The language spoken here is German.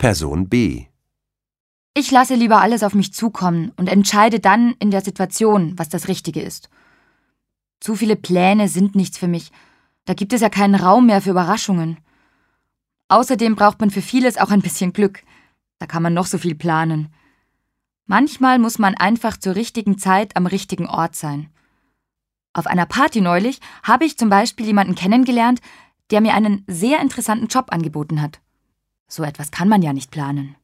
Person B. Ich lasse lieber alles auf mich zukommen und entscheide dann in der Situation, was das Richtige ist. Zu viele Pläne sind nichts für mich. Da gibt es ja keinen Raum mehr für Überraschungen. Außerdem braucht man für vieles auch ein bisschen Glück. Da kann man noch so viel planen. Manchmal muss man einfach zur richtigen Zeit am richtigen Ort sein. Auf einer Party neulich habe ich zum Beispiel jemanden kennengelernt, der mir einen sehr interessanten Job angeboten hat. So etwas kann man ja nicht planen.